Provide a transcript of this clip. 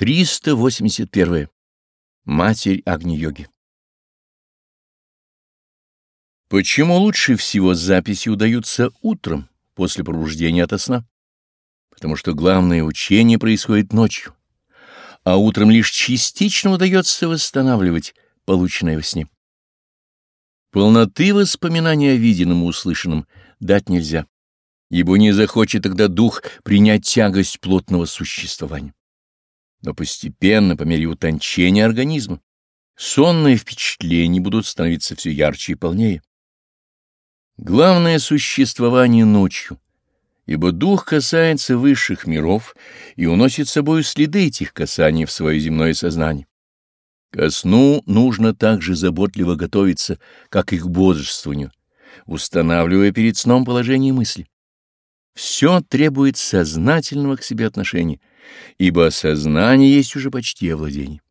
381. Матерь Агни-йоги Почему лучше всего записи удаются утром, после пробуждения ото сна? Потому что главное учение происходит ночью, а утром лишь частично удается восстанавливать полученное во сне. Полноты воспоминания о виденном и услышанном дать нельзя, ибо не захочет тогда дух принять тягость плотного существования. Но постепенно, по мере утончения организма, сонные впечатления будут становиться все ярче и полнее. Главное существование ночью, ибо дух касается высших миров и уносит с собой следы этих касаний в свое земное сознание. Ко сну нужно также заботливо готовиться, как и к бодрствованию, устанавливая перед сном положение мысли. Все требует сознательного к себе отношения, ибо сознание есть уже почти овладение.